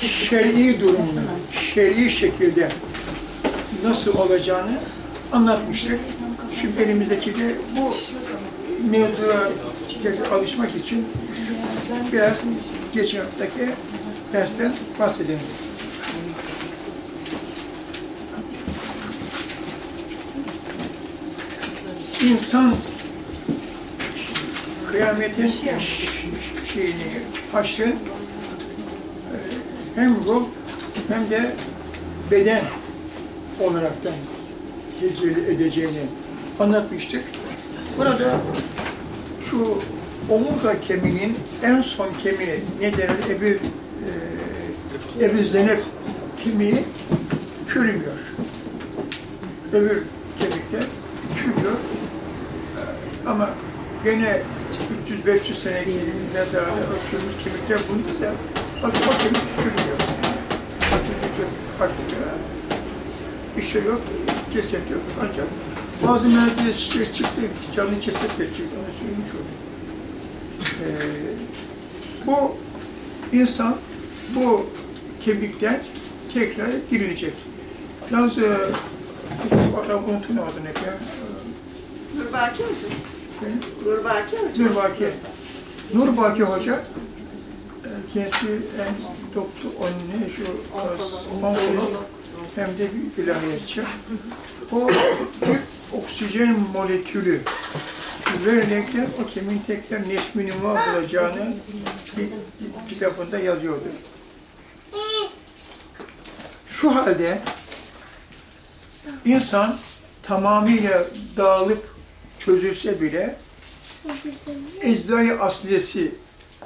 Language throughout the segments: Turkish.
şer'i durumunun, şer'i şekilde nasıl olacağını anlatmıştık. Şimdi elimizdeki de bu mevzuya alışmak için biraz geçen haftaki dersten bahsedelim. İnsan kıyametin şeyini, haşrın hem ruh hem de beden olaraktan tecelli edeceğini anlatmıştık. Burada şu omurga kemiğinin en son kemiği ne denir? Ebil, e, Zenep kemiği çürümüyor. Öbür kemikler çürüyor. E, ama gene 300-500 sene mezarda ölçülmüş kemikler bunda da bak o kemik çürüyor. Ya. Bir şey yok, ceset yok. Ancak bazı merkezde çıktı, çıktı, canlı ceset de çıktı, onu söylemiş oldum. Ee, bu insan, bu kemikler tekrar dirilecek. Yalnız e, adam unutun adını hep ya. Nurbaki Hoca. Nurbaki Hoca. Nurbaki. Nurbaki Hoca kendisi en doktor, anne şu onkolog hem de bir ilahiyatçı. O bir oksijen molekülü verilerekten o kemiğin tekrar nesmini bulacağını kitabında yazıyordu. Şu halde insan tamamıyla dağılıp çözülse bile eczai asliyesi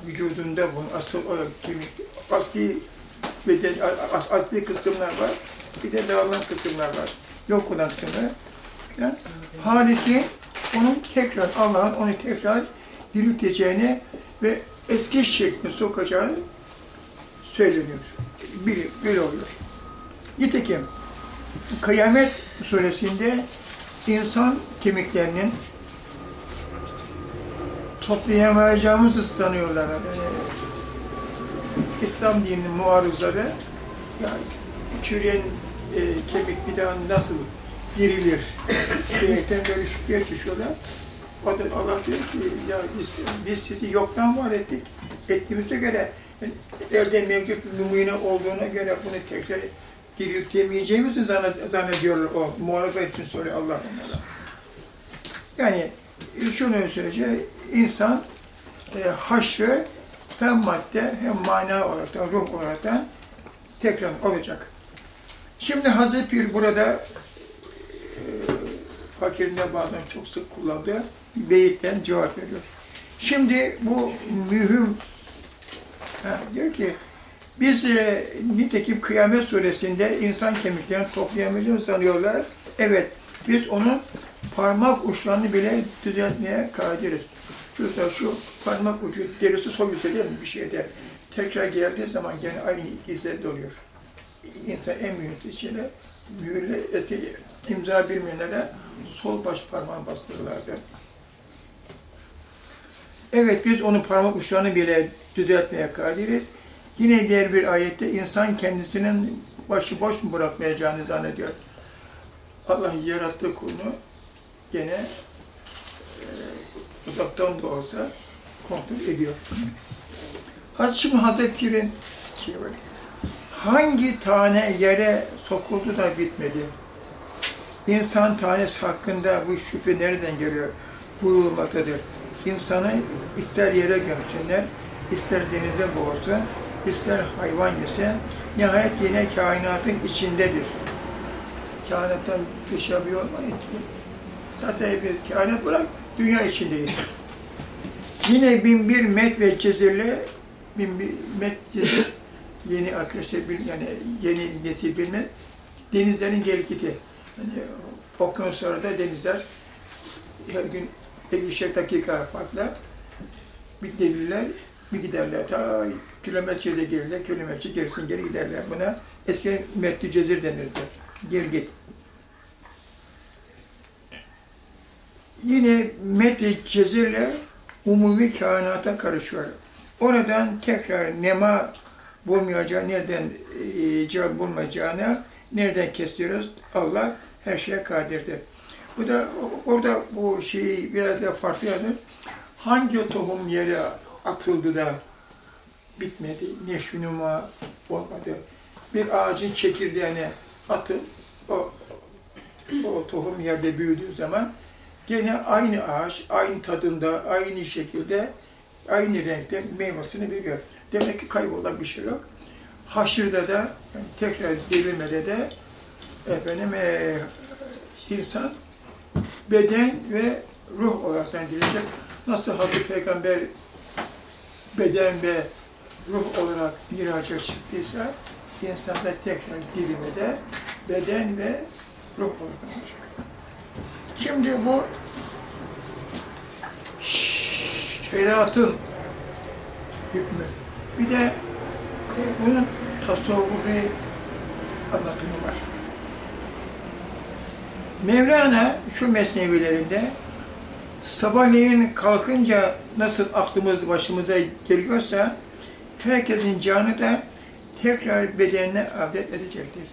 vücudunda bunun asıl o kemik, asli beden, as, asli kısımlar var. Bir de dağılan kısımlar var. Yok olan kısımlar. Yani, haliki onun tekrar, Allah'ın onu tekrar dirilteceğini ve eski şekline sokacağını söyleniyor. Biri, böyle oluyor. Nitekim Kıyamet suresinde insan kemiklerinin toplayamayacağımızı sanıyorlar. Yani İslam dininin muarızları yani çürüyen e, kemik bir daha nasıl dirilir diyerekten böyle şüpheye düşüyorlar. O da Allah diyor ki ya biz, biz sizi yoktan var ettik. Ettiğimize göre yani elde mevcut numune olduğuna göre bunu tekrar diriltemeyeceğimizi zannediyorlar o muarıza için soruyor Allah onlara. Yani şunu söyleyeceğim, insan e, haşrı hem madde hem mana olarak ruh olarak tekrar olacak. Şimdi Hazreti Pir burada e, fakirine bazen çok sık kullandığı beyitten cevap veriyor. Şimdi bu mühim ha, diyor ki biz e, nitekim Kıyamet suresinde insan kemiklerini toplayamayacağını sanıyorlar. Evet, biz onun parmak uçlarını bile düzeltmeye kadiriz. Çocuklar şu parmak ucu derisi değil mi bir şeyde? Tekrar geldiği zaman gene aynı izlerde oluyor. İnsan en büyük içine mühürle eski imza bilmeyenlere sol baş parmağını bastırırlardı. Evet biz onun parmak uçlarını bile düzeltmeye kadiriz. Yine diğer bir ayette insan kendisinin başı boş mu bırakmayacağını zannediyor. Allah yarattığı kulunu gene e, uzaktan da olsa kontrol ediyor. Hazreti şimdi Hazreti şey var. Hangi tane yere sokuldu da bitmedi? İnsan tanesi hakkında bu şüphe nereden geliyor? Buyurulmaktadır. İnsanı ister yere gömsünler, ister denizde boğursun, ister hayvan yese, nihayet yine kainatın içindedir. Kainattan dışa bir olmayın ki. Zaten bir kainat bırak, dünya içindeyiz. Yine bin bir met ve cezirle, bin bir met cezir, yeni arkadaşlar yani yeni nesil bilmez, denizlerin gelgiti. Yani okyanuslarda denizler her gün 50 dakika farklı bir gelirler, bir giderler. Ta kilometreyle gelirler, kilometre gerisin geri giderler. Buna eski Metli Cezir denirdi. Gel git. Yine Metli Cezir'le umumi kainata karışıyor. Oradan tekrar nema bulmayacağı, nereden e, cevap bulmayacağını nereden kesiyoruz? Allah her şeye kadirdir. Bu da orada bu şeyi biraz da farklı yani hangi tohum yere atıldı da bitmedi, neşvinuma olmadı. Bir ağacın çekirdeğine atıp o, o tohum yerde büyüdüğü zaman gene aynı ağaç, aynı tadında, aynı şekilde, aynı renkte meyvesini veriyor. Demek ki kaybolan bir şey yok. Haşırda da, yani tekrar dirilmede de efendim e, insan beden ve ruh olarak gelecek. Nasıl Hazreti Peygamber beden ve ruh olarak miraca çıktıysa insanda tekrar dilimede beden ve ruh olarak olacak. Şimdi bu şeriatın hükmü. Bir de e, bunun tasavvufi anlatımı var. Mevlana şu mesnevilerinde sabahleyin kalkınca nasıl aklımız başımıza geliyorsa herkesin canı da tekrar bedenine adet edecektir.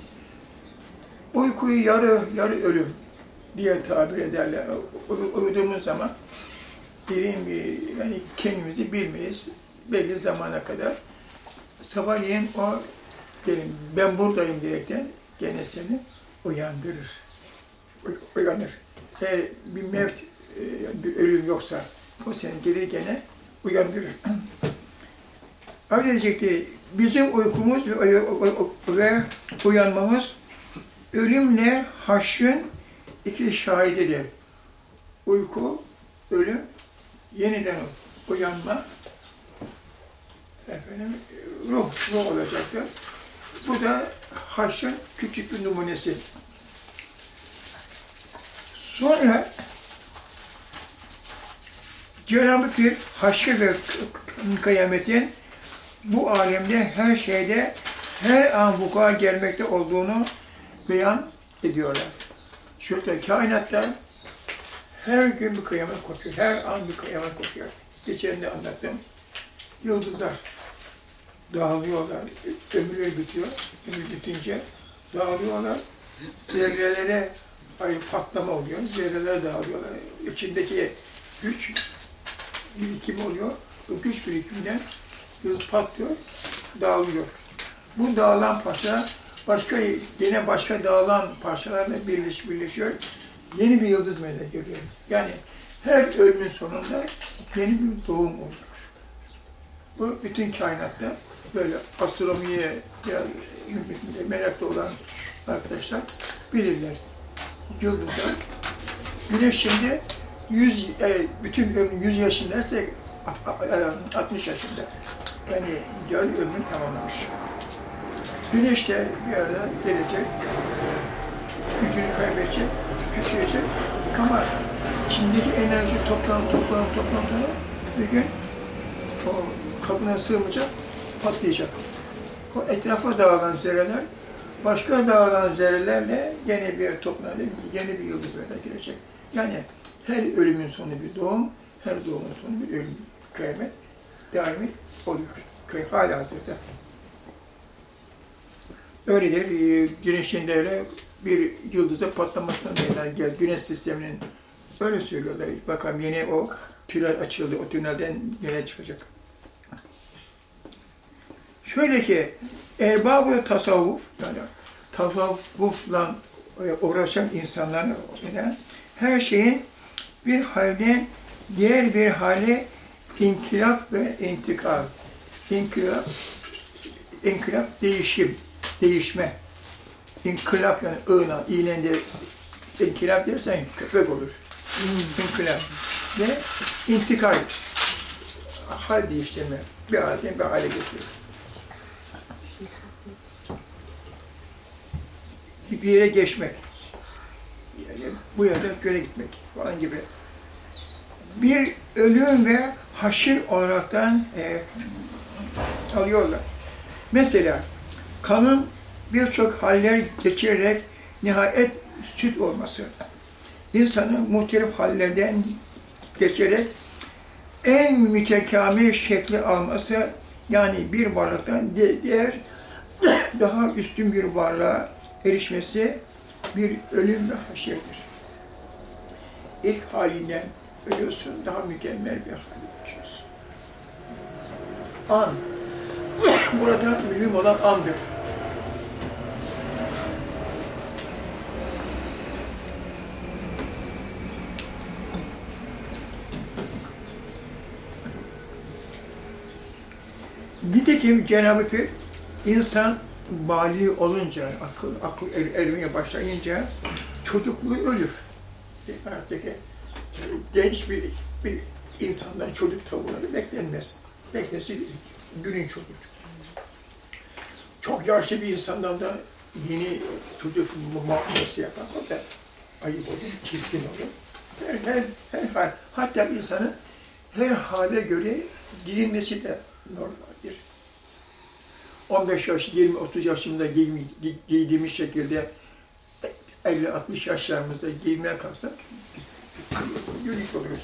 Uykuyu yarı yarı ölüm diye tabir ederler. Uyuduğumuz zaman derin bir yani kendimizi bilmeyiz belli zamana kadar. Sabahleyin o benim ben buradayım diyerekten gene seni uyandırır. Uyanır. Eğer bir mevt, e, bir ölüm yoksa o seni gelir gene uyandırır. Öyle diyecekti, bizim uykumuz ve uyanmamız ölümle haşrın iki şahididir. Uyku, ölüm, yeniden uyanma, efendim, ruh, ruh olacaktır. Bu da haşrın küçük bir numunesi. Sonra Cenab-ı Pir haşr ve kıyametin bu alemde her şeyde her an vuku'a gelmekte olduğunu beyan ediyorlar. Şurada kainatta her gün bir kıyamet kopuyor. Her an bir kıyamet kopuyor. Geçen de anlattım. Yıldızlar dağılıyorlar. Ömürleri bitiyor. Ömür bitince dağılıyorlar. Zerrelere ayrı patlama oluyor. Zerreler dağılıyorlar. İçindeki güç birikim oluyor. O güç birikiminden yıldız patlıyor, dağılıyor. Bu dağılan parça başka yine başka dağılan parçalarla birleş, birleşiyor. Yeni bir yıldız meydana geliyor. Yani her ölümün sonunda yeni bir doğum oluyor. Bu bütün kainatta böyle astronomiye ya meraklı olan arkadaşlar bilirler. Yıldızlar. Güneş şimdi 100, e, bütün ömrün 100 yaşındaysa 60 yaşında. Yani yarı ömrünü tamamlamış. Güneş de bir ara gelecek, gücünü kaybedecek, küçülecek ama içindeki enerji toplam toplam toplam bir gün o kabına sığmayacak, patlayacak. O etrafa dağılan zerreler başka dağılan zerrelerle yeni bir toplanıp yeni bir yıldız böyle girecek. Yani her ölümün sonu bir doğum, her doğumun sonu bir ölüm, kıyamet daimi oluyor. Hala hazırda. Öyledir. Güneşin de öyle bir yıldıza patlamasından meydana geldi. Güneş sisteminin öyle söylüyorlar. Bakalım yeni o tünel açıldı. O tünelden yine çıkacak. Şöyle ki erbab tasavvuf yani tasavvufla uğraşan insanların yani her şeyin bir halden diğer bir hale inkılap ve intikal. İnkılap, inkılap değişim, değişme. İnkılap yani ığla, iğnende inkılap dersen köpek olur. İnkılap. Ve intikal, hal değiştirme. Bir halden bir hale geçiyor. Bir yere geçmek. Yani bu yerden göre gitmek falan gibi. Bir ölüm ve haşir olaraktan e, alıyorlar. Mesela kanın birçok haller geçirerek nihayet süt olması, insanın muhtelif hallerden geçerek en mütekamil şekli alması Yani bir varlıktan di- diğer daha üstün bir varlığa erişmesi bir ölüm ve haşirdir. İlk halinden ölüyorsun, daha mükemmel bir hale geçiyorsun. An. Burada mühim olan andır. Nitekim Cenab-ı Pir insan bali olunca, akıl, akıl er, ermeye başlayınca çocukluğu ölür. Artık genç bir, bir insandan çocuk tavırları beklenmez. Beklesi gülünç olur. Çok yaşlı bir insandan da yeni çocuk muamelesi yapan o da ayıp olur, çirkin olur. Her, her, her hal, hatta insanın her hale göre giyinmesi de normaldir. 15 yaş, 20-30 yaşında giymi, gi- giydiğimiz şekilde 50-60 yaşlarımızda giymeye kalksak gülük oluruz.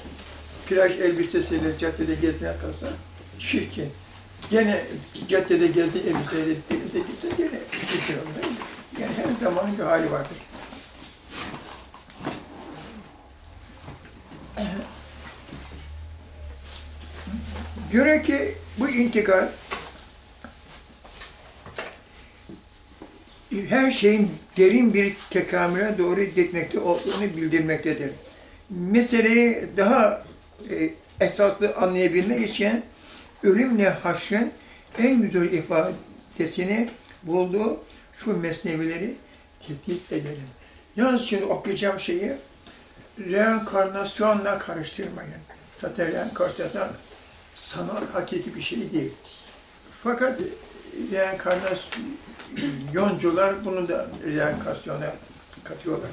Plaj elbisesiyle caddede gezmeye kalksak çirkin. Gene caddede gezdi elbiseyle denize gitse gene çirkin olur. Yani her zamanın bir hali vardır. Göre ki bu intikal her şeyin derin bir tekamüle doğru gitmekte olduğunu bildirmektedir. Meseleyi daha e, esaslı anlayabilmek için ölümle haşrın en güzel ifadesini bulduğu şu mesnevileri tetkik edelim. Yalnız şimdi okuyacağım şeyi reenkarnasyonla karıştırmayın. Zaten reenkarnasyon sanal hakiki bir şey değil. Fakat reenkarnasyoncular bunu da reenkarnasyona katıyorlar.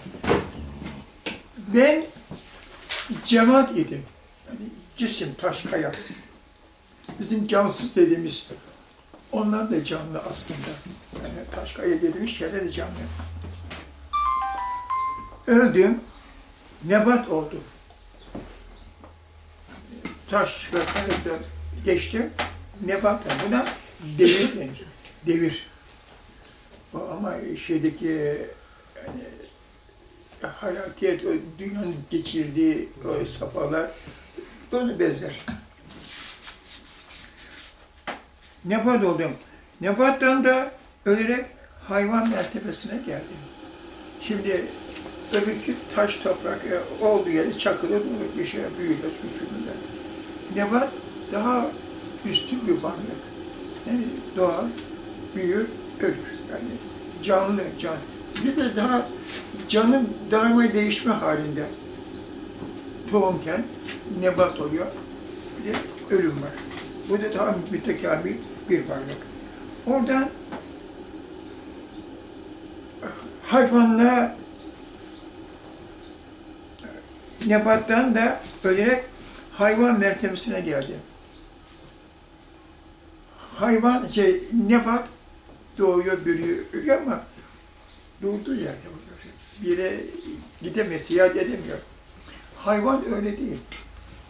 Ben cemaat idim. Yani cisim, taş, kaya. Bizim cansız dediğimiz, onlar da canlı aslında. Yani taş, kaya dediğimiz şeyler de canlı. Öldüm, nebat oldum. Taş ve kayadan geçtim, nebata. Buna devir denir. Devir. Ama şeydeki yani hayatiyet, dünyanın geçirdiği o safhalar onu benzer. Nebat oldum. Nebattan da ölerek hayvan mertebesine geldim. Şimdi öbürkü taş toprak e, olduğu yeri çakılı durur, bir şey büyüyor, küçülür. Nebat daha üstün bir varlık. Yani doğar, büyür, ölür. Yani canlı, can. Bir de daha canın daima değişme halinde. Tohumken nebat oluyor, bir de ölüm var. Bu da daha mütekamil bir varlık. Oradan hayvanla nebattan da ölerek hayvan mertebesine geldi. Hayvan, şey, nebat doğuyor, büyüyor, ölüyor ama durduğu yerde oluyor. Bir yere gidemiyor, seyahat edemiyor. Hayvan öyle değil.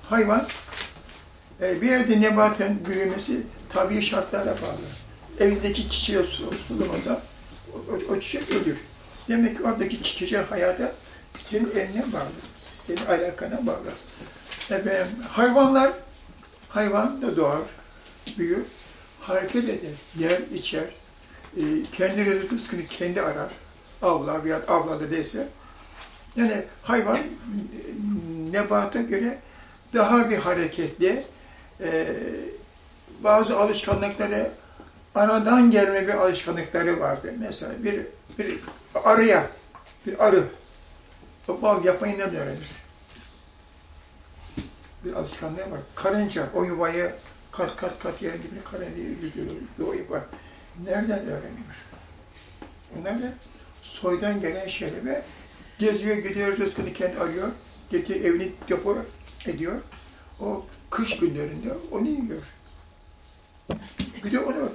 Hayvan e, bir yerde nebatın büyümesi tabii şartlara bağlı. Evindeki çiçeğe su, sulamasa o, o, o çiçek ölür. Demek ki oradaki çiçeğin hayata senin eline bağlı, senin alakana bağlı. Efendim, hayvanlar, hayvan da doğar, büyür, hareket eder, yer, içer, e, kendi rızkını kendi arar, avlar veya avladı değilse. Yani hayvan e, nebata göre daha bir hareketli, e, bazı alışkanlıkları, anadan gelme bir alışkanlıkları vardır. Mesela bir, bir arıya, bir arı, o bal yapmayı nereden öğrenir? Bir alışkanlığı var. Karınca, o yuvayı kat kat kat yerin dibine karınca yüzüyor, yuvayı var. Nereden öğrenir? Bunlar da soydan gelen ve geziyor, gidiyor, rızkını kendi arıyor, getiriyor, evini depo ediyor. O kış günlerinde onu yiyor. Bir de onu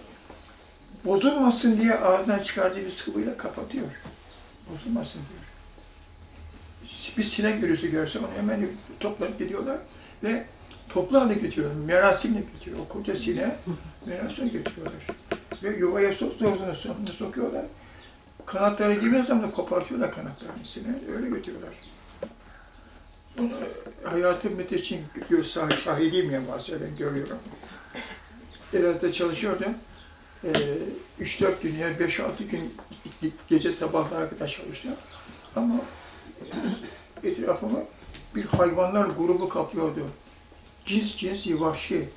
bozulmasın diye ağzından çıkardığı bir sıvıyla kapatıyor. Bozulmasın diyor. Bir sinek virüsü görse onu hemen toplanıp gidiyorlar ve toplu halde götürüyorlar. Merasimle götürüyor. O koca sine merasimle götürüyorlar. Ve yuvaya sok zorunu sonunu sokuyorlar. Kanatları gibi zaman kopartıyorlar kanatlarını sine. Öyle götürüyorlar. Bunu hayatım için göz sah- şahidiyim ya bahseden görüyorum. Herhalde çalışıyordum. Ee, 3-4 gün yani 5-6 gün gece sabahlara kadar çalıştım. Ama etrafımı bir hayvanlar grubu kaplıyordu. Cins cins vahşi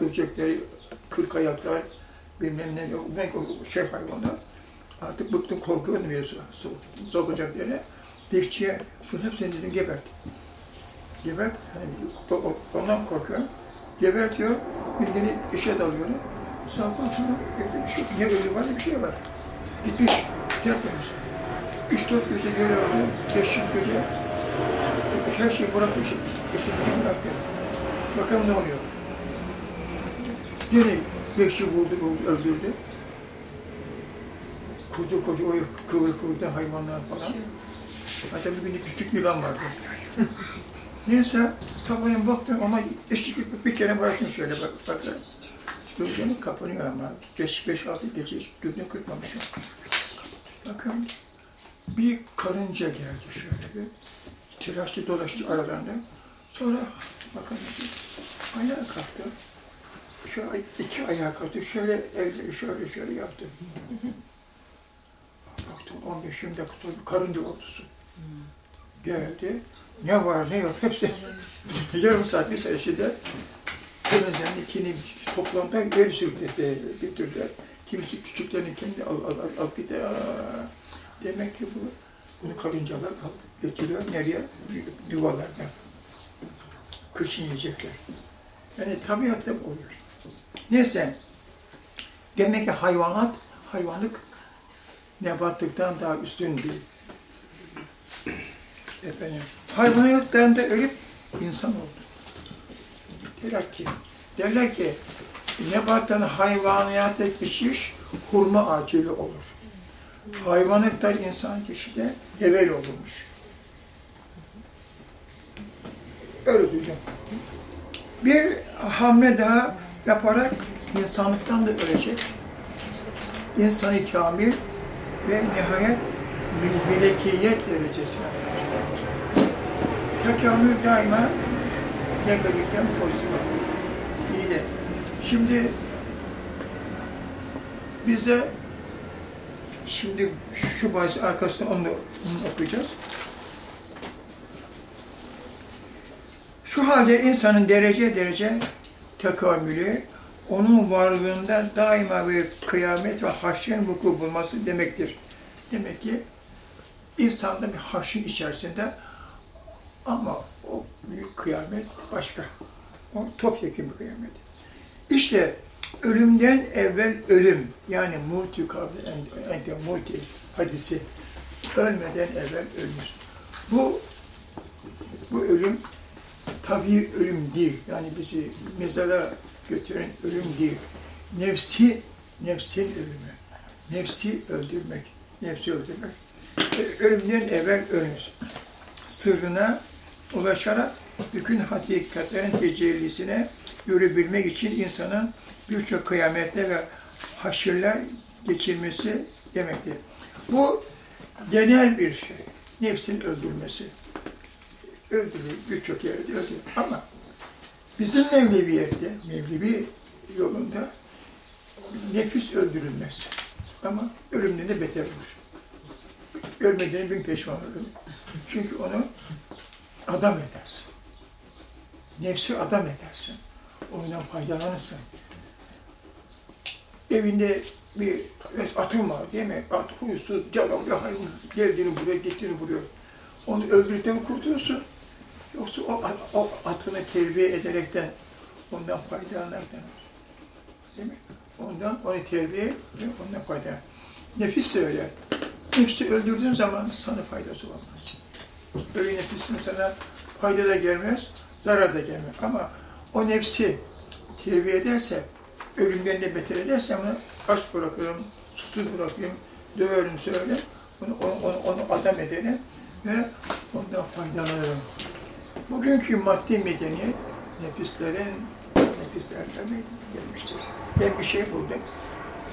böcekleri, kırk ayaklar, bilmem ne, ben şey hayvanlar. Artık bıktım, korkuyordum ya sokacak yere. Bekçiye, şunu hepsini dedim gebert. Gebert, yani ondan korkuyorum. Gebertiyor, bildiğini işe dalıyorum. Sabahtan sonra evde bir şey, ne ölü var ne bir şey var. Gitmiş, tertemiz. Üç dört gece böyle oldu, beş gece her şeyi bırakmış, işi gücü bıraktı. Bakalım ne oluyor. Gene beşi vurdu, öldürdü. Koca koca o kıvrı kıvrı hayvanlar falan. Hatta bir gün küçük yılan vardı. Neyse sabahleyin baktım ona eşlik bir kere bıraktım şöyle bak bakar. Gözlerim kapanıyor ama beş, beş altı gece hiç gözünü kırpmamışım. Bakın bir karınca geldi şöyle bir. Telaşlı dolaştı aralarında. Sonra bakın ayağa kalktı. Şu iki ayağa kalktı. Şöyle elleri şöyle şöyle yaptı. Baktım 15-20 dakika sonra bir karınca ordusu. Geldi. Ne var ne yok hepsi yarım saat bir saat içinde temizlendi, kini toplamda geri sürdü, götürdüler. Kimisi küçüklerini kendi al, al, al, al bir demek ki bu bunu karıncalar al, götürüyor nereye? Yuvalarına. Kışın yiyecekler. Yani tabiatta oluyor. Neyse, demek ki hayvanat, hayvanlık nebatlıktan daha üstün değil. Efendim, hayvanatlarında ölüp insan oldu. Derler ki, derler ki nebattan hayvaniyata geçiş hurma ağacıyla olur. Hayvanattan insan kişide devel olurmuş. Öyle duydum. Bir hamle daha yaparak insanlıktan da ölecek. İnsanı kamil ve nihayet mel- melekiyet derecesine ulaşacak. Tekamül daima negatiften pozitif. İyi de. Şimdi bize şimdi şu bahis arkasında onu, onu okuyacağız. Şu halde insanın derece derece tekamülü onun varlığında daima bir kıyamet ve haşrin vuku bulması demektir. Demek ki insanda bir haşrin içerisinde ama o büyük kıyamet başka. O topyekun bir kıyamet. İşte ölümden evvel ölüm yani muti kabli ente muti hadisi ölmeden evvel ölmüş. Bu bu ölüm tabii ölüm değil. Yani bizi mezara götüren ölüm değil. Nefsi, nefsin ölümü. Nefsi öldürmek. Nefsi öldürmek. E, Ölümden evvel ölmüş. Sırrına ulaşarak bütün hakikatlerin tecellisine görebilmek için insanın birçok kıyamette ve haşirler geçirmesi demektir. Bu genel bir şey. Nefsin öldürmesi öldürür, birçok yerde öldürür. Ama bizim Mevleviyette, Mevlevi yolunda nefis öldürülmez. Ama ölümden de beter olur. Ölmediğine bin pişman olur. Çünkü onu adam edersin. Nefsi adam edersin. Ondan faydalanırsın. Evinde bir evet, atın var değil mi? At huysuz, bir hayvan geldiğini buraya, gittiğini buraya. Onu öldürdükten kurtulursun. Yoksa o, o atını terbiye ederekten ondan faydalanırdan. Değil mi? Ondan onu terbiye ve ondan faydalan. Nefis de öyle. Nefsi öldürdüğün zaman sana faydası olmaz. Öyle nefisin sana fayda da gelmez, zarar da gelmez. Ama o nefsi terbiye ederse, ölümden de beter ederse onu aç bırakırım, susuz bırakayım, döverim, söylerim, onu, onu, onu, onu adam ederim ve ondan faydalanırım. Bugünkü maddi medeniyet nefislerin nefislerden meydana gelmiştir. Ben bir şey buldum.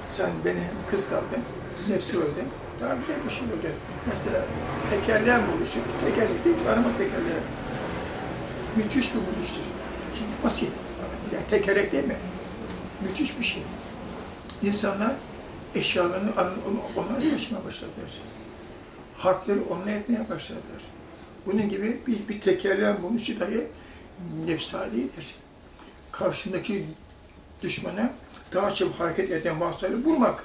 Sen beni kıskandın. Nefsi öldü. Daha güzel bir şey oldu. Mesela tekerleğen buluştuk. Tekerlek değil, arama tekerleği. Müthiş bir buluştur. Şimdi basit. Yani tekerlek değil mi? Müthiş bir şey. İnsanlar eşyalarını onlarla yaşamaya başladılar. Harpleri onunla etmeye başladılar. Bunun gibi bir, bir tekerleğen buluşu dahi nefsanidir. Karşındaki düşmana daha çabuk hareket eden vasıtaları bulmak.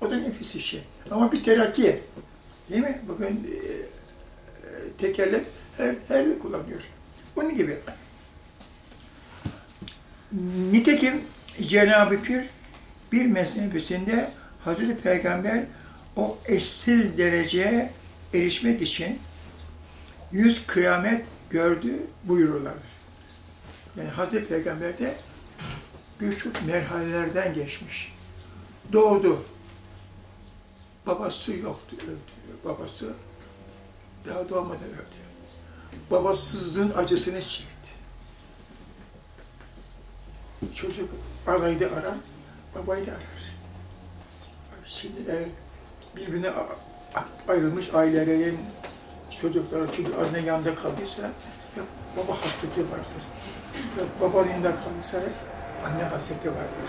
O da nefis işi. Ama bir terakki. Değil mi? Bugün e, e, tekerlek her, her yıl kullanıyor. Bunun gibi. Nitekim Cenab-ı Pir bir mesnefesinde Hazreti Peygamber o eşsiz dereceye erişmek için yüz kıyamet gördü buyururlar. Yani Hazreti Peygamber de birçok merhalelerden geçmiş. Doğdu. Babası yoktu, öldü. Babası daha doğmadan öldü. Babasızlığın acısını çekti. Çocuk anayı da arar, babayı da arar. Şimdi birbirine ayrılmış ailelerin çocukları, çocuk anne yanında kaldıysa ya baba hasreti vardır. Ya babanın yanında kaldıysa anne hasreti vardır.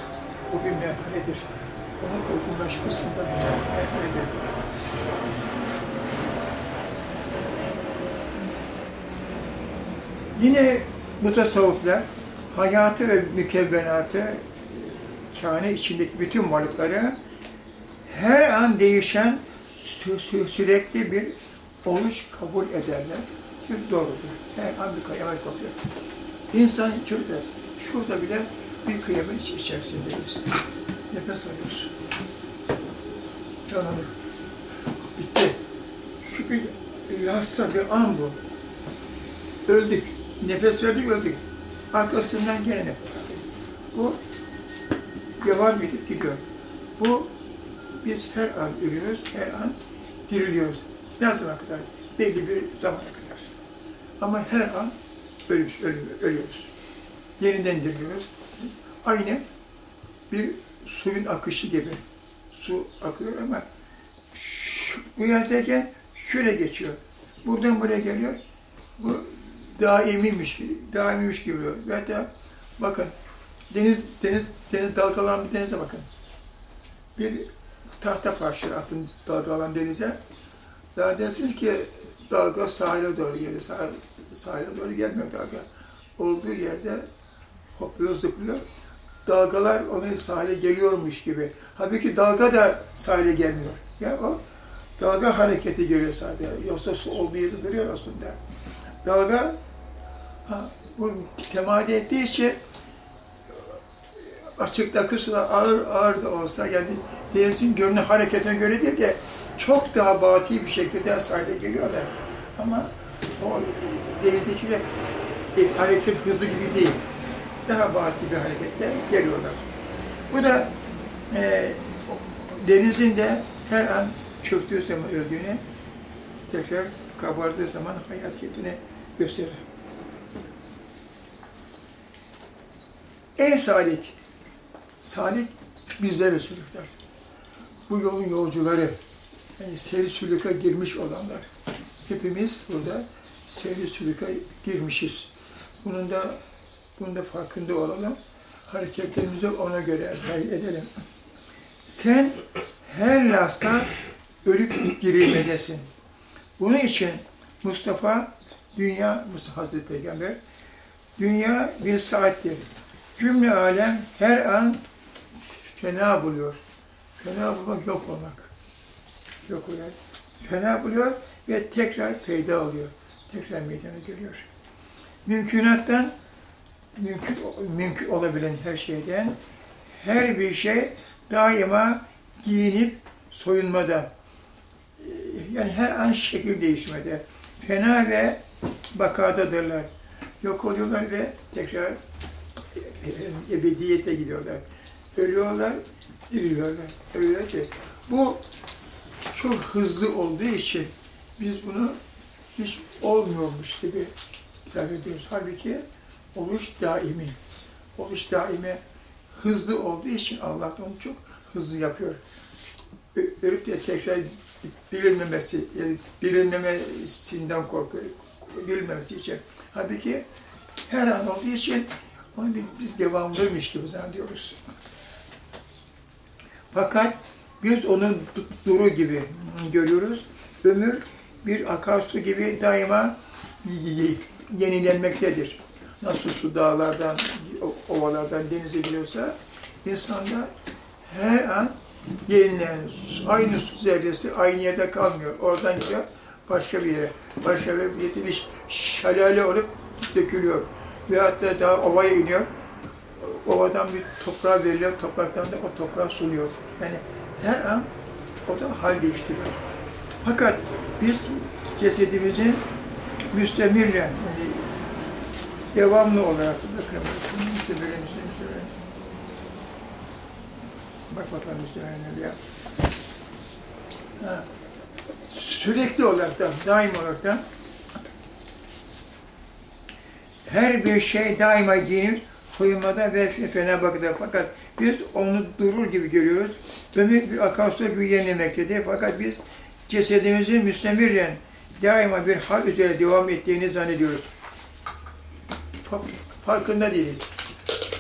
Bu bir merhaledir. Onun olgunlaşmasında bir merhaledir. Yine bu tasavvuflar hayatı ve mükevvenatı, kâne içindeki bütün varlıkları her an değişen sü sü sürekli bir oluş kabul ederler. Çünkü doğrudur. An bir kıyamet kopuyor. İnsan şurada, şurada bile bir kıyamet içerisindeyiz. Nefes alıyoruz. Tamam. Bitti. Şu bir yazsa bir an bu. Öldük. Nefes verdik, öldük. Arkasından gene nefes aldık. Bu devam edip gidiyor. Bu biz her an ölüyoruz, her an diriliyoruz. Ne zamana kadar? Belli bir zamana kadar. Ama her an ölüyoruz, ölüyoruz. Yeniden diriliyoruz. Aynı bir suyun akışı gibi. Su akıyor ama şu, bu yerdeyken şöyle geçiyor. Buradan buraya geliyor. Bu daimiymiş gibi, daimiymiş gibi oluyor. Hatta bakın deniz, deniz, deniz dalgalanan bir denize bakın. Bir tahta parçaları atın dalgalan denize. Zannedersiniz ki dalga sahile doğru geliyor. Sahil, sahile doğru gelmiyor dalga. Olduğu yerde hopluyor, zıplıyor. Dalgalar onu sahile geliyormuş gibi. Halbuki dalga da sahile gelmiyor. Ya o dalga hareketi geliyor sadece. Yoksa su olduğu yerde duruyor aslında. Dalga ha, bu temadi ettiği için açıktaki sular ağır ağır da olsa yani denizin görünen hareketine göre değil de çok daha batı bir şekilde sahile geliyorlar. Ama o denizdeki de değil, hareket hızı gibi değil. Daha batı bir hareketle geliyorlar. Bu da e, denizin de her an çöktüğü zaman öldüğünü, tekrar kabardığı zaman hayatiyetini gösterir. Ey salik! Salik bizlere sülükler. Bu yolun yolcuları, yani seyri sülüka girmiş olanlar. Hepimiz burada seyri sülüka girmişiz. Bunun da bunun da farkında olalım. Hareketlerimizi ona göre dahil edelim. Sen her lahza ölüp dirilmedesin. Bunun için Mustafa, dünya, Mustafa Hazreti Peygamber, dünya bir saattir. Cümle alem her an fena buluyor. Fena bulmak yok olmak. Yok olmak. Fena buluyor ve tekrar peyda oluyor. Tekrar meydana geliyor. Mümkünattan, mümkün, mümkün olabilen her şeyden, her bir şey daima giyinip soyunmada, yani her an şekil değişmede, fena ve bakadadırlar. Yok oluyorlar ve tekrar ebediyete gidiyorlar. Ölüyorlar, diriliyorlar. Öyle ki bu çok hızlı olduğu için biz bunu hiç olmuyormuş gibi zannediyoruz. Halbuki oluş daimi. Oluş daimi hızlı olduğu için Allah onu çok hızlı yapıyor. Ölüp de tekrar bilinmemesi, yani bilinmemesinden korkuyor, bilinmemesi için. Halbuki her an olduğu için onu biz devamlıymış gibi zannediyoruz. Fakat biz onu du- duru gibi görüyoruz. Ömür bir akarsu gibi daima yenilenmektedir. Nasıl su dağlardan, ovalardan denize giriyorsa insanda her an yenilen, su- aynı su zerresi aynı yerde kalmıyor. Oradan gidiyor başka bir yere, başka bir yetmiş şelale olup dökülüyor. Veyahut da daha ovaya iniyor. Ovadan bir toprağa veriliyor, topraktan da o toprağa sunuyor. Yani her an o da hal değiştiriyor. Fakat biz cesedimizin müstemirle, yani devamlı olarak bakın, müstemirle, müstemirle. Bak bakalım müstemirle diyor. Ha. Sürekli olarak da, daim olarak da her bir şey daima giyinir, soyunmada ve Fenerbahçe'de. Fakat biz onu durur gibi görüyoruz. Ömür bir akarsu gibi yenilemektedir. Fakat biz cesedimizin müstemirren daima bir hal üzere devam ettiğini zannediyoruz. Fa- Farkında değiliz.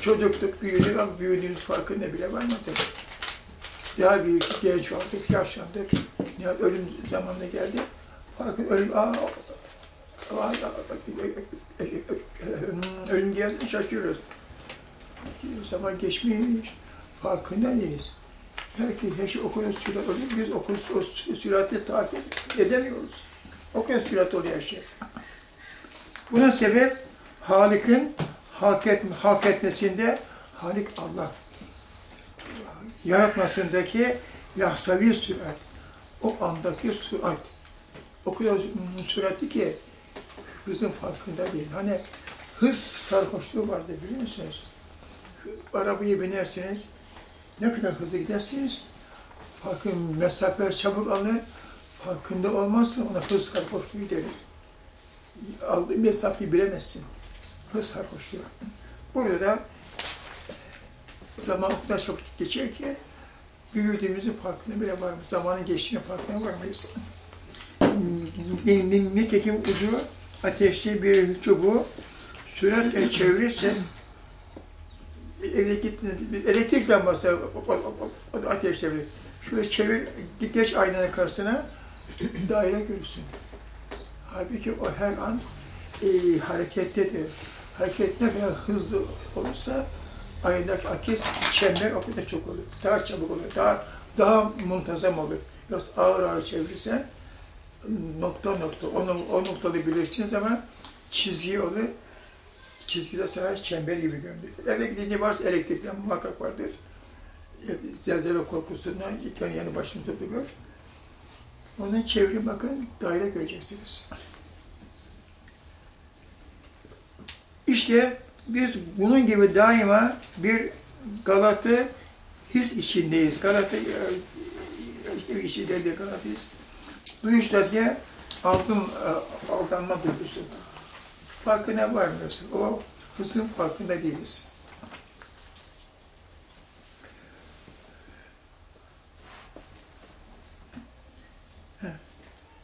Çocukluk, büyüdük ama büyüdüğümüz farkında bile varmadık. Daha büyük, genç olduk, yaşlandık. Ya ölüm zamanına geldi. Farkı ölüm, aa, ölüm geldi şaşırıyoruz. Zaman geçmiş, farkında değiliz. Herkes her şey o kadar sürat oluyor, biz o, kadar- o takip edemiyoruz. O kadar sürat oluyor her şey. Buna sebep Halik'in hak, et, hak etmesinde Halik Allah yaratmasındaki lahsavi sürat, o andaki sürat, o kadar süratli ki hızın farkında değil. Hani hız sarhoşluğu vardır biliyor musunuz? Arabaya binersiniz, ne kadar hızlı gidersiniz, farkın mesafe çabuk alınır, farkında olmazsan ona hız sarhoşluğu denir. Aldığın mesafeyi bilemezsin. Hız sarhoşluğu. Burada da zaman o çabuk geçer ki büyüdüğümüzün farkına bile var Zamanın geçtiğinin farkına varmayız. Nitekim ucu ateşli bir çubuğu süratle çevirirse bir eve gittin, bir elektrik lambası o- o- o- o- ateşle bir. Şöyle çevir, git geç aynanın karşısına daire görürsün. Halbuki o her an e, harekettedir. Hareket ne kadar hızlı olursa aynadaki akis çember o kadar çok olur. Daha çabuk olur, daha daha muntazam olur. Yoksa ağır ağır çevirirsen nokta nokta, o, o noktada birleştiğin zaman çizgi olur. Çizgide sana çember gibi görünür. Eve gidince varsa elektrikler muhakkak vardır. E, Zelzele korkusundan yani yanı başınıza duruyor. Onun çevirin bakın, daire göreceksiniz. İşte biz bunun gibi daima bir Galat'ı his içindeyiz. Galat'ı e, içindeyiz Galat'ıyız. Duyuşta diye aldım, e, aldanma duygusu. Farkına varmıyorsun. O hızın farkında değiliz.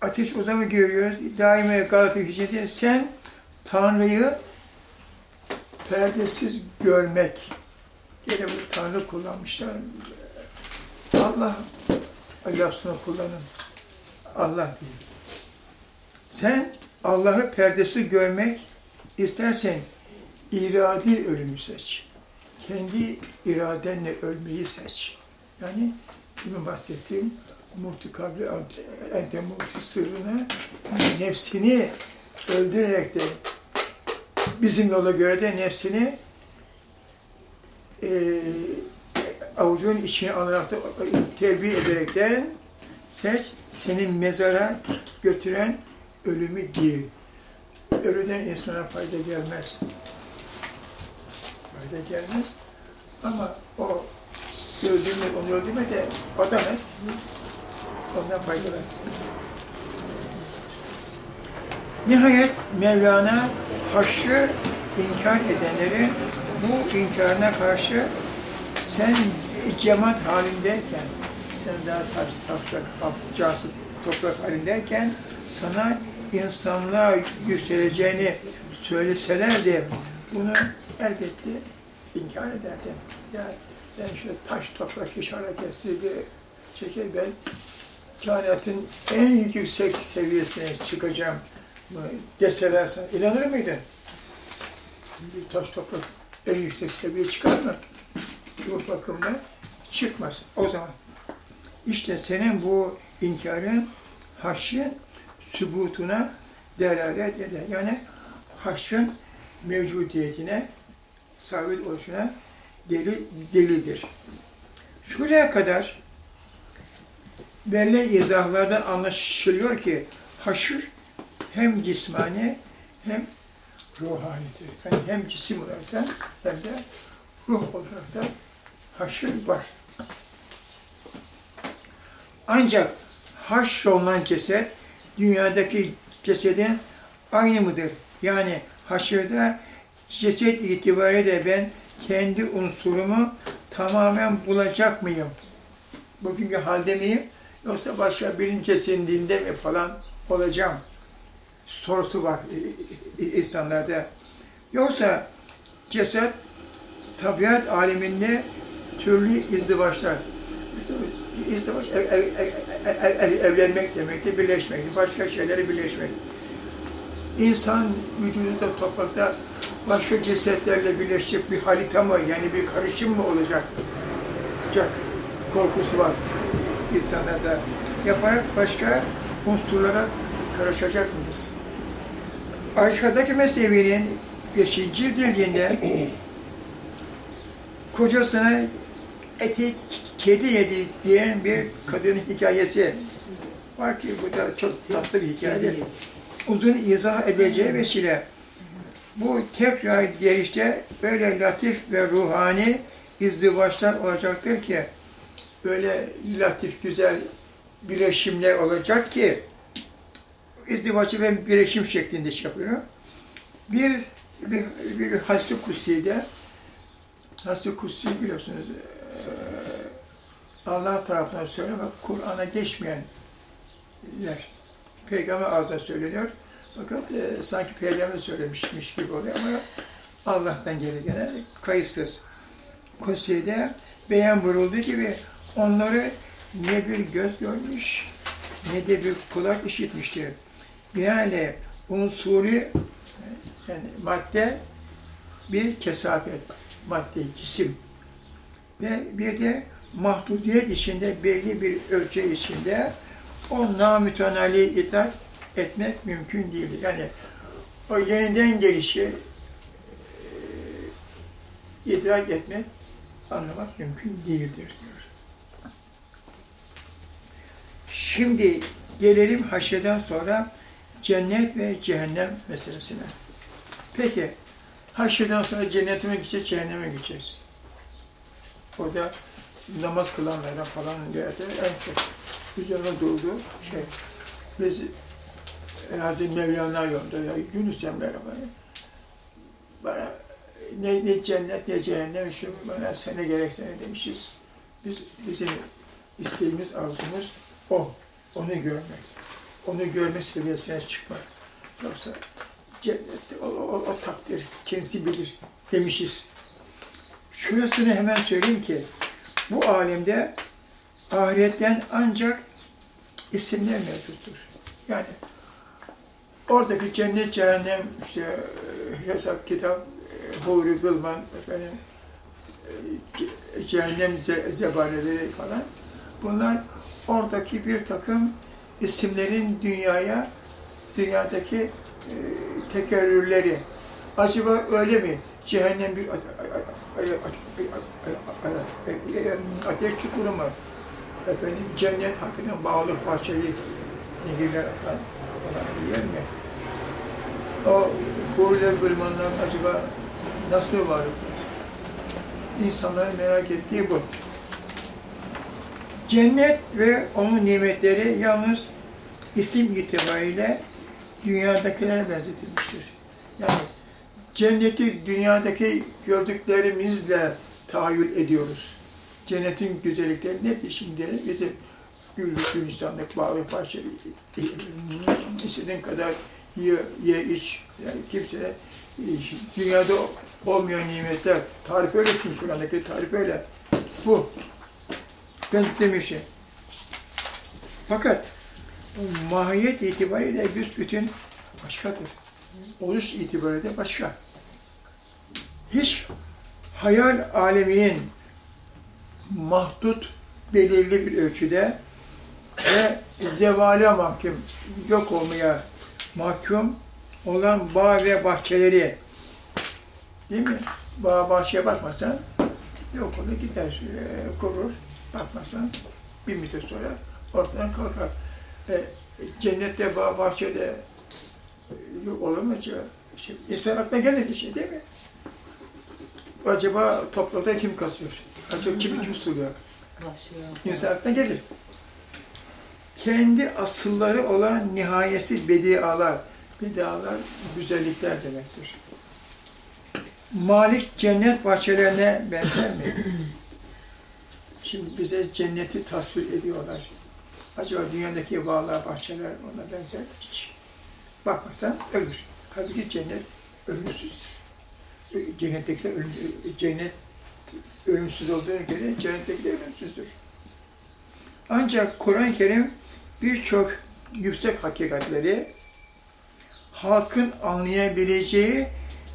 Ateş o zaman görüyoruz. Daima Galata Hicret'in sen Tanrı'yı perdesiz görmek. Yine bu Tanrı kullanmışlar. Allah lafzını kullanın. Allah değil. Sen Allah'ı perdesiz görmek istersen iradi ölümü seç. Kendi iradenle ölmeyi seç. Yani kimin bahsettiğim muhti kabli ente sırrına nefsini öldürerek de bizim yola göre de nefsini e, avucunun içine alarak da terbiye ederekten seç, senin mezara götüren ölümü değil. Ölüden insana fayda gelmez. Fayda gelmez. Ama o öldürme, onu öldürme de adam et. Ondan faydalan. Nihayet Mevlana haşrı inkar edenlerin bu inkarına karşı sen cemaat halindeyken, sen daha taş, toprak, cansız toprak halindeyken sana insanlığa yükseleceğini söyleselerdi bunu elbette inkar ederdim. Ya ben şu taş toprak iş hareketsiz bir şekil ben kainatın en yüksek seviyesine çıkacağım deseler sana inanır mıydın? Bir taş toprak en yüksek seviyeye çıkar mı? Bu bakımda çıkmaz o zaman. İşte senin bu inkarın haşrin sübutuna delalet eder. Yani haşrın mevcudiyetine, sabit oluşuna deli, delidir. Şuraya kadar belli izahlardan anlaşılıyor ki haşır hem cismani hem ruhanidir. Yani hem cisim olarak da hem de ruh olarak da haşır var. Ancak haşr olunan ceset dünyadaki cesedin aynı mıdır? Yani haşırda ceset itibariyle ben kendi unsurumu tamamen bulacak mıyım? Bugünkü halde miyim? Yoksa başka birinin cesedinde mi falan olacağım? Sorusu var insanlarda. Yoksa ceset tabiat aleminde türlü izdivaçlar. İzdivaç ev, ev, ev, ev, evlenmek demektir, birleşmek, başka şeyleri birleşmek. İnsan vücudunda toprakta başka cesetlerle birleşecek bir harita mı, yani bir karışım mı olacak? Çok korkusu var insanlarda. Yaparak başka unsurlara karışacak mıyız? Aşağıdaki mesleğinin 5. dildiğinde kocasına eti kedi yedi diyen bir kadının hikayesi var ki bu da çok tatlı bir hikayedir. Uzun izah edeceği vesile bu tekrar gelişte böyle latif ve ruhani izdivaçlar olacaktır ki böyle latif güzel birleşimler olacak ki izdivaçı ben birleşim şeklinde şey yapıyor. Bir, bir, bir Hasri Kutsi'de Hasri Kutsi biliyorsunuz Allah tarafından söyleme, Kur'an'a geçmeyenler. Peygamber ağzından söyleniyor. Fakat e, sanki Peygamber söylemişmiş gibi oluyor ama Allah'tan geri gene kayıtsız. Kutsi'de beyan buyurulduğu gibi onları ne bir göz görmüş, ne de bir kulak işitmiştir. Yani unsuri yani madde bir kesafet, madde, cisim ve bir de mahdudiyet içinde, belli bir ölçü içinde o namütenali itaat etmek mümkün değildir. Yani o yeniden gelişi e, idrak etmek, anlamak mümkün değildir diyor. Şimdi gelelim haşreden sonra cennet ve cehennem meselesine. Peki, haşreden sonra cennete mi gideceğiz, cehenneme gideceğiz? Orada namaz kılanlara falan yerde en çok üzerine durduğu şey. Biz herhalde Mevlana yolunda ya Yunus Emre'yle bana, ne, ne cennet ne cehennem şu bana sene gerek demişiz. Biz, bizim isteğimiz, arzumuz o. Onu görmek. Onu görme seviyesine çıkmak. Yoksa cennette o, o, o takdir kendisi bilir demişiz. Şurasını hemen söyleyeyim ki bu alemde ahiretten ancak isimler mevcuttur. Yani oradaki cennet, cehennem, işte hesap, kitap, huri, gılman, efendim, cehennem zebaneleri falan bunlar oradaki bir takım isimlerin dünyaya, dünyadaki e, tekerrürleri. Acaba öyle mi? Cehennem bir ateş çukuru mu? Efendim cennet hakikaten bağlı bahçeli nehirler olan bir yer mi? O Burle Gılmanlar acaba nasıl varlıklar? İnsanların merak ettiği bu. Cennet ve onun nimetleri yalnız isim itibariyle dünyadakilere benzetilmiştir. Yani Cenneti dünyadaki gördüklerimizle tahayyül ediyoruz. Cennetin güzellikleri nedir şimdi? Bizim güllük, gülistanlık, bağlı parça, istediğin kadar ye, ye iç. Yani kimse dünyada olmayan nimetler, tarif öyle çünkü Kur'an'daki tarif öyle. Bu. Ben demişim. Fakat mahiyet itibariyle büsbütün başkadır. Oluş itibariyle başka. Hiç hayal aleminin mahdut belirli bir ölçüde ve zevale mahkum, yok olmaya mahkum olan bağ ve bahçeleri değil mi? Bağ bahçeye bakmasan yok olur gider, e, kurur. Bakmasan bir müddet sonra ortadan kalkar. E, cennette, bağ bahçede e, yok olamayınca işte insan aklına gelir bir şey değil mi? Acaba toprakta kim kasıyor? Acaba kim kim suluyor? İnsan gelir. Kendi asılları olan nihayesi bedialar, bedialar güzellikler demektir. Malik cennet bahçelerine benzer mi? Şimdi bize cenneti tasvir ediyorlar. Acaba dünyadaki bağlar, bahçeler ona benzer mi hiç? Bakmasan ölür. Halbuki cennet ölümsüzdür. Cennettekiler ölüm, cennet ölümsüz olduğuna göre cennetteki ölümsüzdür. Ancak Kur'an-ı Kerim birçok yüksek hakikatleri halkın anlayabileceği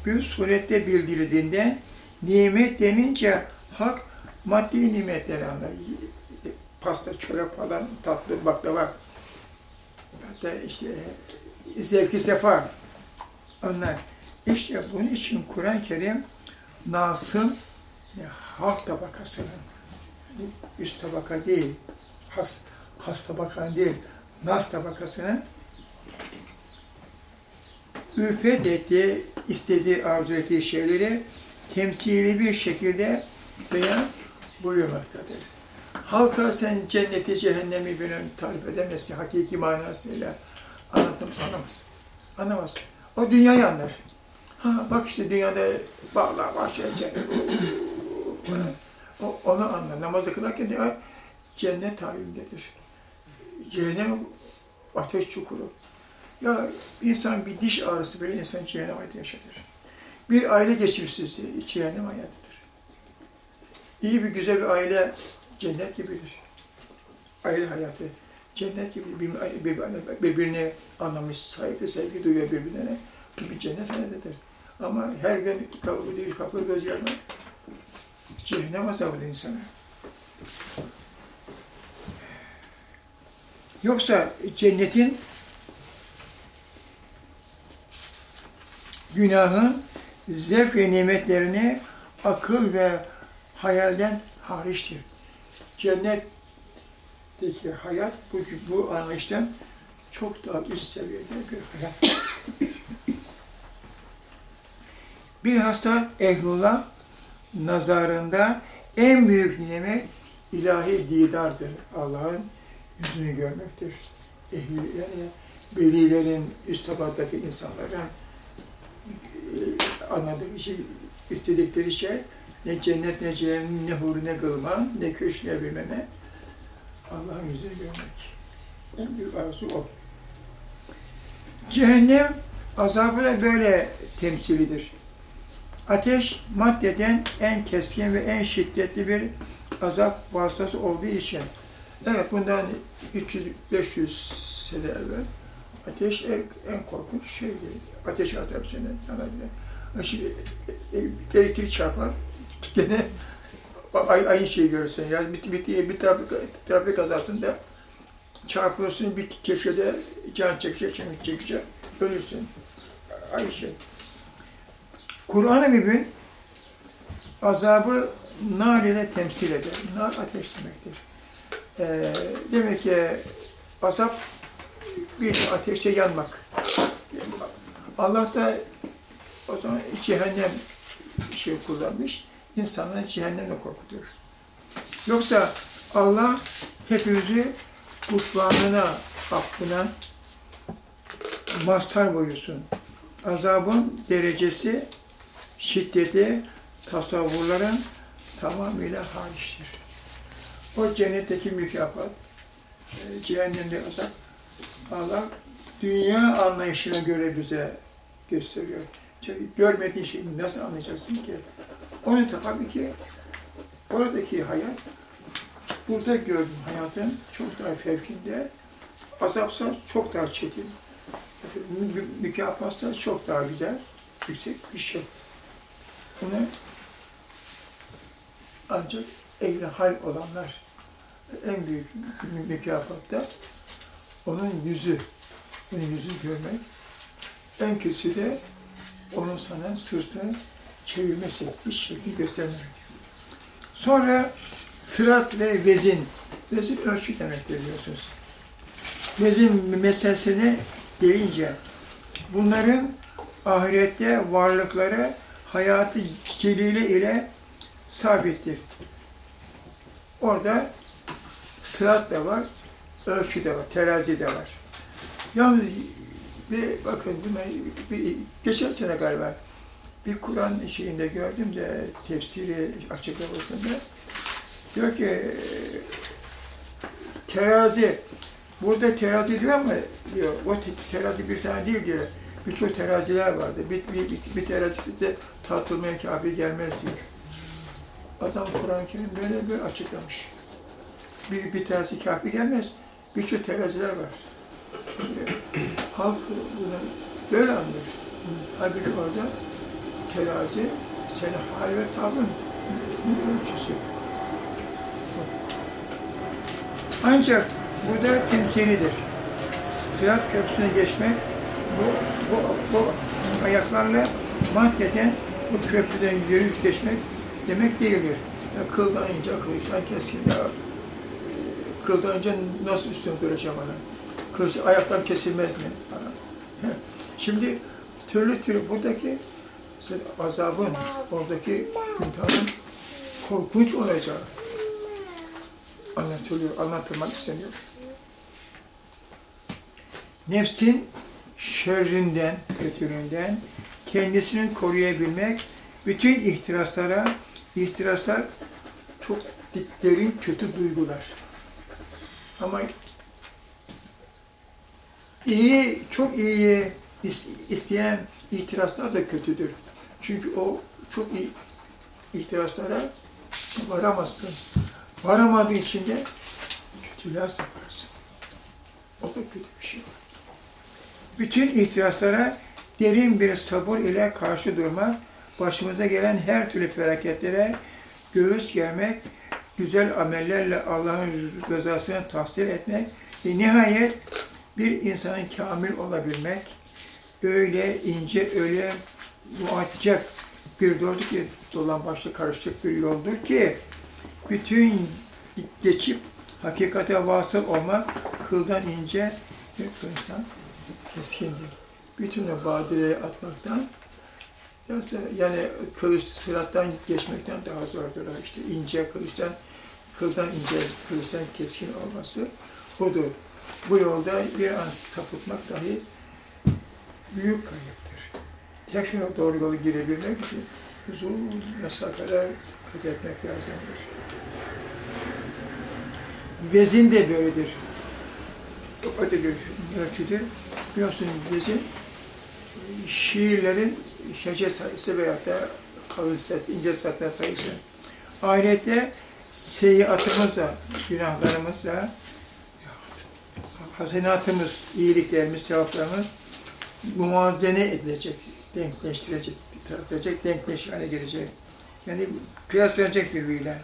bir surette bildirildiğinden nimet denince halk maddi nimetleri anlar. Pasta, çörek falan, tatlı, baklava. Hatta işte zevki sefa. Onlar. İşte bunun için Kur'an-ı Kerim Nas'ın yani halk tabakasının üst tabaka değil, has, has tabaka değil, Nas tabakasının ülfet ettiği, istediği, arzu ettiği şeyleri temsili bir şekilde beyan buyurmaktadır. Halka sen cenneti, cehennemi benim tarif edemezsin hakiki manasıyla. Anlatım anlamaz. Anlamaz. O dünyayı anlar. Ha bak işte dünyada bağlar, bahçe, cennet. o, onu anlar. Namazı kılarken de cennet tayyindedir. Cehennem ateş çukuru. Ya insan bir diş ağrısı böyle insan cehennem hayatı yaşatır. Bir aile geçimsizliği cehennem hayatıdır. İyi bir güzel bir aile cennet gibidir. Aile hayatı cennet gibi birbirini anlamış, saygı, sevgi duyuyor birbirine. Bir cennet hayatıdır. Ama her gün kapı değil, kapı göz yarmak cehennem azabıdır insana. Yoksa cennetin günahın zevk ve nimetlerini akıl ve hayalden hariçtir. Cennetteki hayat bu, bu anlayıştan çok daha üst seviyede bir hayat. Bir hasta ehlullah nazarında en büyük nimet ilahi didardır. Allah'ın yüzünü görmektir. Ehli, yani velilerin, üst tabakadaki insanların anladığı bir şey, istedikleri şey ne cennet, ne cehennem, ne hur, ne gılman, ne köşk, ne bilmem. Allah'ın yüzünü görmek. En büyük arzu o. Cehennem azabı da böyle temsilidir. Ateş maddeden en keskin ve en şiddetli bir azap vasıtası olduğu için evet bundan 300-500 sene evvel ateş en, korkunç şeydi. Ateş atar seni, yanabilir. Şimdi e, elektrik çarpar, gene aynı şeyi görürsün. Yani bir, bir, bir trafik, trafik kazasında çarpıyorsun bir köşede can çekecek, çekecek, ölürsün. Aynı şey. Kur'an-ı Mübin azabı nar ile temsil eder. Nar ateş demektir. Ee, demek ki azap bir ateşte yanmak. Allah da o zaman cehennem şey kullanmış, insanları cehennemle korkutuyor. Yoksa Allah hepimizi kutlanına, affına mazhar buyursun. Azabın derecesi şiddeti tasavvurların tamamıyla hariçtir. O cennetteki mükafat, e, cehennemde azap, Allah dünya anlayışına göre bize gösteriyor. Çünkü görmediğin şeyi nasıl anlayacaksın ki? Onu tabii ki oradaki hayat, burada gördüğün hayatın çok daha fevkinde, azapsa çok daha çetin, mü- mükafatsa çok daha güzel, yüksek bir şey. Bunu ancak ehli hal olanlar en büyük mü- mükafatta onun yüzü, onun yüzü görmek. En kötüsü de onun sana sırtını çevirmesi, hiç şekil göstermemek. Sonra sırat ve vezin. Vezin ölçü demek biliyorsunuz. Vezin meselesine gelince bunların ahirette varlıkları hayatı celile ile sabittir. Orada sırat da var, ölçü de var, terazi de var. Yalnız bir bakın bir, geçen sene galiba bir Kur'an şeyinde gördüm de tefsiri açıklamasında diyor ki terazi burada terazi diyor ama diyor o te- terazi bir tane değil diyor. Birçok teraziler vardı. Bir, bir, bir, bir terazi bize tartılmaya kabi gelmez diyor. Adam Kur'an-ı Kerim böyle böyle açıklamış. Bir, bir terazi kafi gelmez. Birçok teraziler var. Şimdi halk bunu böyle anlıyor. Halbuki orada terazi senin hal ve tavrın ölçüsü. Ancak bu da temsilidir. Sırat köprüsüne geçmek bu, bu, bu ayaklarla maddeden bu köprüden yürüyüp geçmek demek değildir. Ya kıldan ince, kılıçtan keskin ya. e, Kıldan ince nasıl üstüne duracağım ona? Kılıç, ayaklar kesilmez mi? Falan. Şimdi türlü türlü buradaki işte azabın, oradaki imtihanın korkunç olacağı anlatılıyor, anlatılmak isteniyor. Nefsin şerrinden, kötülüğünden kendisini koruyabilmek, bütün ihtiraslara, ihtiraslar çok derin kötü duygular. Ama iyi, çok iyi is- isteyen ihtiraslar da kötüdür. Çünkü o çok iyi ihtiraslara varamazsın. Varamadığı için de kötülüğe saparsın. O da kötü bir şey. Bütün ihtiraslara derin bir sabır ile karşı durmak, başımıza gelen her türlü felaketlere göğüs germek, güzel amellerle Allah'ın rızasını tahsil etmek ve nihayet bir insanın kamil olabilmek, öyle ince, öyle muatacak bir yoldur ki, dolan başlı karışık bir yoldur ki, bütün geçip hakikate vasıl olmak kıldan ince. Kılıçtan keskindir. Bütün o badireyi atmaktan yani kılıç sırattan geçmekten daha zordur. işte ince kılıçtan kıldan ince kılıçtan keskin olması budur. Bu yolda bir an sapıtmak dahi büyük kayıptır. Tekrar doğru yolu girebilmek için uzun mesafeler kat etmek lazımdır. Vezin de böyledir. Da bir ölçüdür. Biliyorsun vezin e, şiirlerin hece sayısı veyahut da kalın ses, ince sesler sayısı. Ahirette seyyiatımızla, günahlarımızla, hasenatımız, iyiliklerimiz, sevaplarımız muvazzene edilecek, denkleştirecek, tartılacak, denkleş hale gelecek. Yani kıyaslanacak birbiriyle.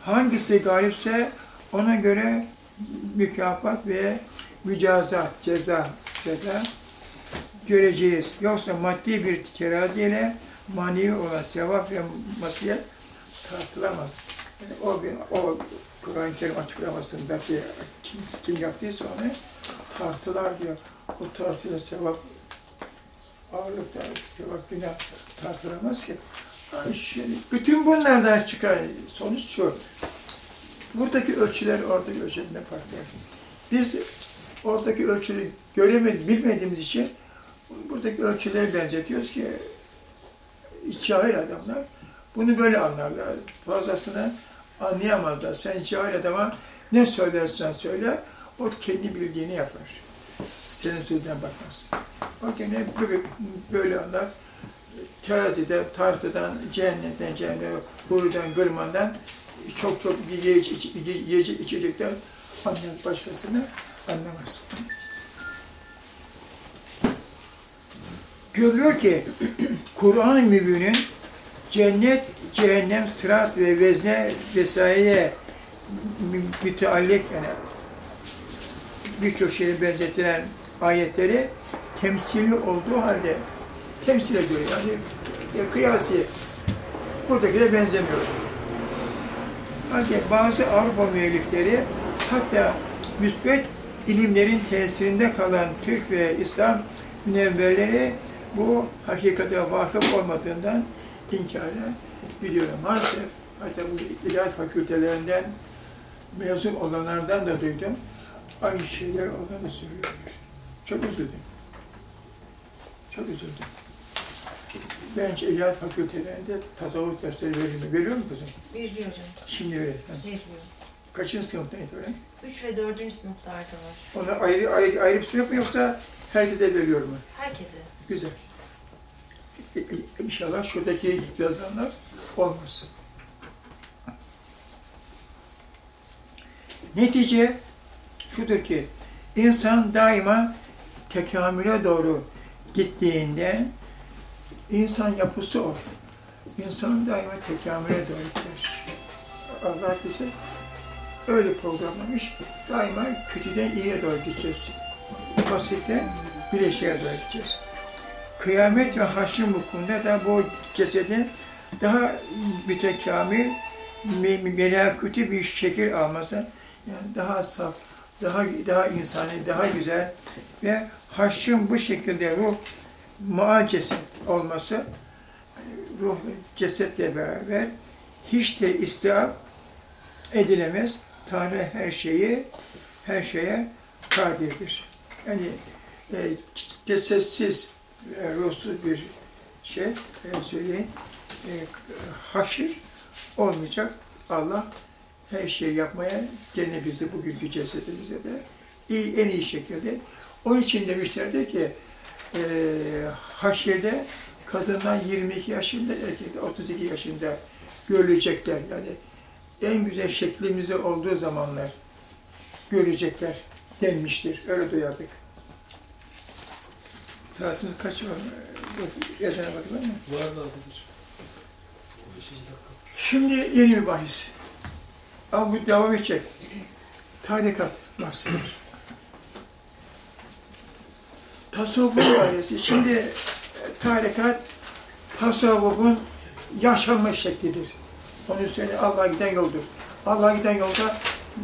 Hangisi galipse ona göre mükafat ve mücazat, ceza, ceza göreceğiz. Yoksa maddi bir teraziyle manevi olan sevap ve masiyet tartılamaz. Yani o, bir- o Kur'an-ı Kerim açıklamasındaki kim, kim yaptıysa onu tartılar diyor. O tartıyla sevap ağırlıkta sevap günah tartılamaz ki. Ay şimdi, bütün bunlardan çıkan sonuç şu. Buradaki ölçüler oradaki ölçülerine farklı. Biz oradaki ölçüleri göremedik, bilmediğimiz için Buradaki ölçüleri benzetiyoruz ki cahil adamlar bunu böyle anlarlar. Fazlasını anlayamazlar. Sen cahil adama ne söylersen söyle, o kendi bildiğini yapar. Senin sözünden bakmaz. O gene böyle, anlar. Terazide, tartıdan, cehennemden, cehenneme, huydan, gırmandan çok çok yiyecek, içecekten anlar başkasını anlamaz. Görülüyor ki Kur'an-ı Mübin'in cennet, cehennem, sırat ve vezne vesaire müteallik yani birçok şeye benzetilen ayetleri temsili olduğu halde temsil ediyor. Yani kıyasi buradakine benzemiyor. Ancak bazı Avrupa müellifleri hatta müsbet ilimlerin tesirinde kalan Türk ve İslam münevverleri bu hakikate vakıf olmadığından inkara biliyorum. Maalesef hatta bu ilahiyat fakültelerinden mezun olanlardan da duydum. Aynı şeyler olanı söylüyorlar. Çok üzüldüm. Çok üzüldüm. Bence ilahiyat fakültelerinde tasavvuf dersleri verilmiyor. Veriyor mu kızım? Veriliyor hocam. Şimdi öğretmen. Veriliyor. Kaçıncı sınıftan itibaren? 3 ve 4. sınıflarda var. Ona ayrı, ayrı, ayrı bir sınıf mı yoksa herkese veriyor mu? Herkese. Güzel. İ- İ- İnşallah şuradaki yazılanlar olmaz. Netice şudur ki, insan daima tekamüle doğru gittiğinde insan yapısı o. İnsan daima tekamüle doğru gider. Allah bizi öyle programlamış. Daima kötüden iyiye doğru gideceğiz. Basitten bileşiğe doğru gideceğiz. Kıyamet ve haşrin hukukunda da bu cesedin daha mütekamil, me- melakütü bir şekil alması, yani daha saf, daha daha insani, daha güzel ve haşrin bu şekilde ruh muacesi olması, ruh cesetle beraber hiç de istihap edilemez. Tanrı her şeyi, her şeye kadirdir. Yani e, cesetsiz, e, ruhsuz bir şey, e, söyleyin, e, haşir olmayacak. Allah her şeyi yapmaya gene bizi bugünkü cesedimize de iyi, en iyi şekilde. Onun için demişlerdi ki e, haşirde kadından 22 yaşında, erkekte 32 yaşında görülecekler. Yani en güzel şeklimizde olduğu zamanlar görecekler denmiştir. Öyle duyardık. Saatimiz kaç var? Ezana bakılır mı? Var da dakika. Şimdi yeni bir bahis. Ama bu devam edecek. Tarikat bahsediyor. Tasavvufun ailesi. Şimdi tarikat tasavvufun yaşanmış şeklidir. Onu söyle Allah'a giden yoldur. Allah'a giden yolda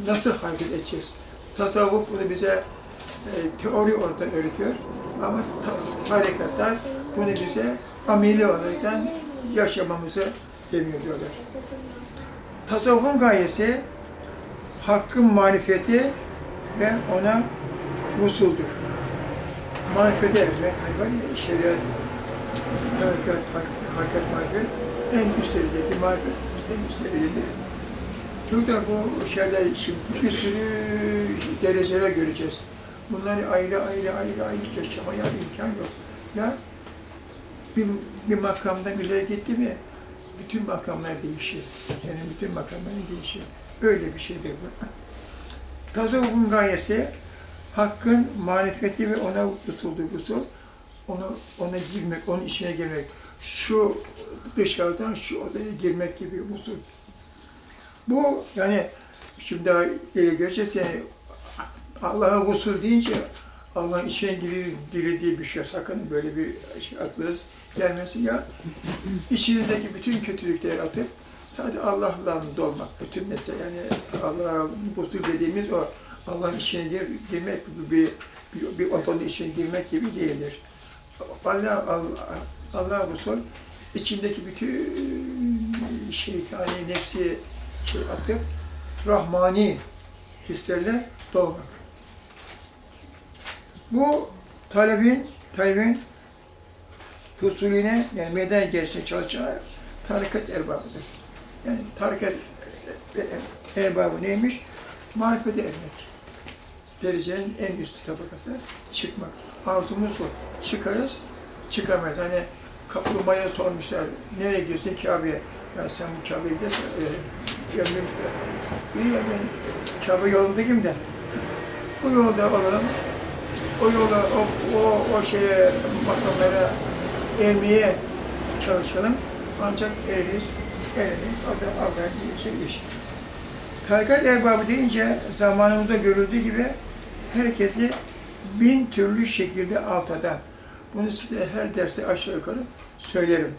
nasıl hareket edeceğiz? Tasavvuf bunu bize e, teori olarak öğretiyor. Ama ta- tarikatlar bunu bize ameli olarak yaşamamızı demiyor diyorlar. Tasavvufun gayesi hakkın marifeti ve ona usuldür. Marifete var ya şeriat, hakikat, hakikat marifet, en üst derecedeki marifet, en üst derecede. Burada bu şeyler, şimdi bir sürü dereceler göreceğiz. Bunları ayrı ayrı ayrı ayrı yaşamaya imkan yok. Ya bir, bir makamdan ileri gitti mi, bütün makamlar değişir. Senin bütün makamların değişir. Öyle bir şeydir bu. Tasavvufun gayesi, hakkın marifeti ve ona usuldu usul, ona, ona girmek, onun içine girmek. Şu dışarıdan şu odaya girmek gibi usul. Bu yani şimdi daha ileri göreceğiz yani Allah'a usul deyince Allah'ın içine girir, girildiği bir şey sakın böyle bir şey aklınız gelmesin ya. İçinizdeki bütün kötülükleri atıp sadece Allah'la dolmak. Bütün mesela yani Allah'a usul dediğimiz o Allah'ın içine gir, girmek bir, bir, bir odanın içine girmek gibi değildir. Allah, Allah, Allah usul içindeki bütün şeytani nefsi şey atıp rahmani hislerle dolmak. Bu talebin, talebin husulüne yani meydan gerisine çalışanlar tarikat erbabıdır. Yani tarikat erbabı neymiş? Marifete ermek. Derecenin en üst tabakasına çıkmak. Arzumuz bu. Çıkarız, çıkamayız. Hani kaplumbağaya sormuşlar, nereye gidiyorsun Kabe'ye? Ya sen bu Kabe'ye gidersen, e, gönlüm de. İyi ya ben Kabe yolundayım da. Bu yolda olalım. O yola, o, o, o şeye, makamlara ermeye çalışalım. Ancak eririz, eririz. O da Allah'ın bir şey iş. Tarikat erbabı deyince zamanımızda görüldüğü gibi herkesi bin türlü şekilde alt eden. Bunu size her derste aşağı yukarı söylerim.